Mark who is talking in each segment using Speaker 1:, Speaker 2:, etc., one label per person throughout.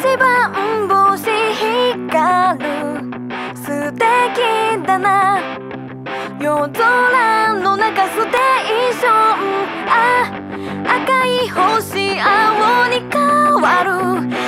Speaker 1: 一番星光る素敵だな。夜空の中ステーションあ赤い星青に変わる。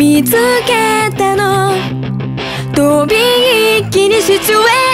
Speaker 1: 見つけたの。飛び一気にシチュエーション。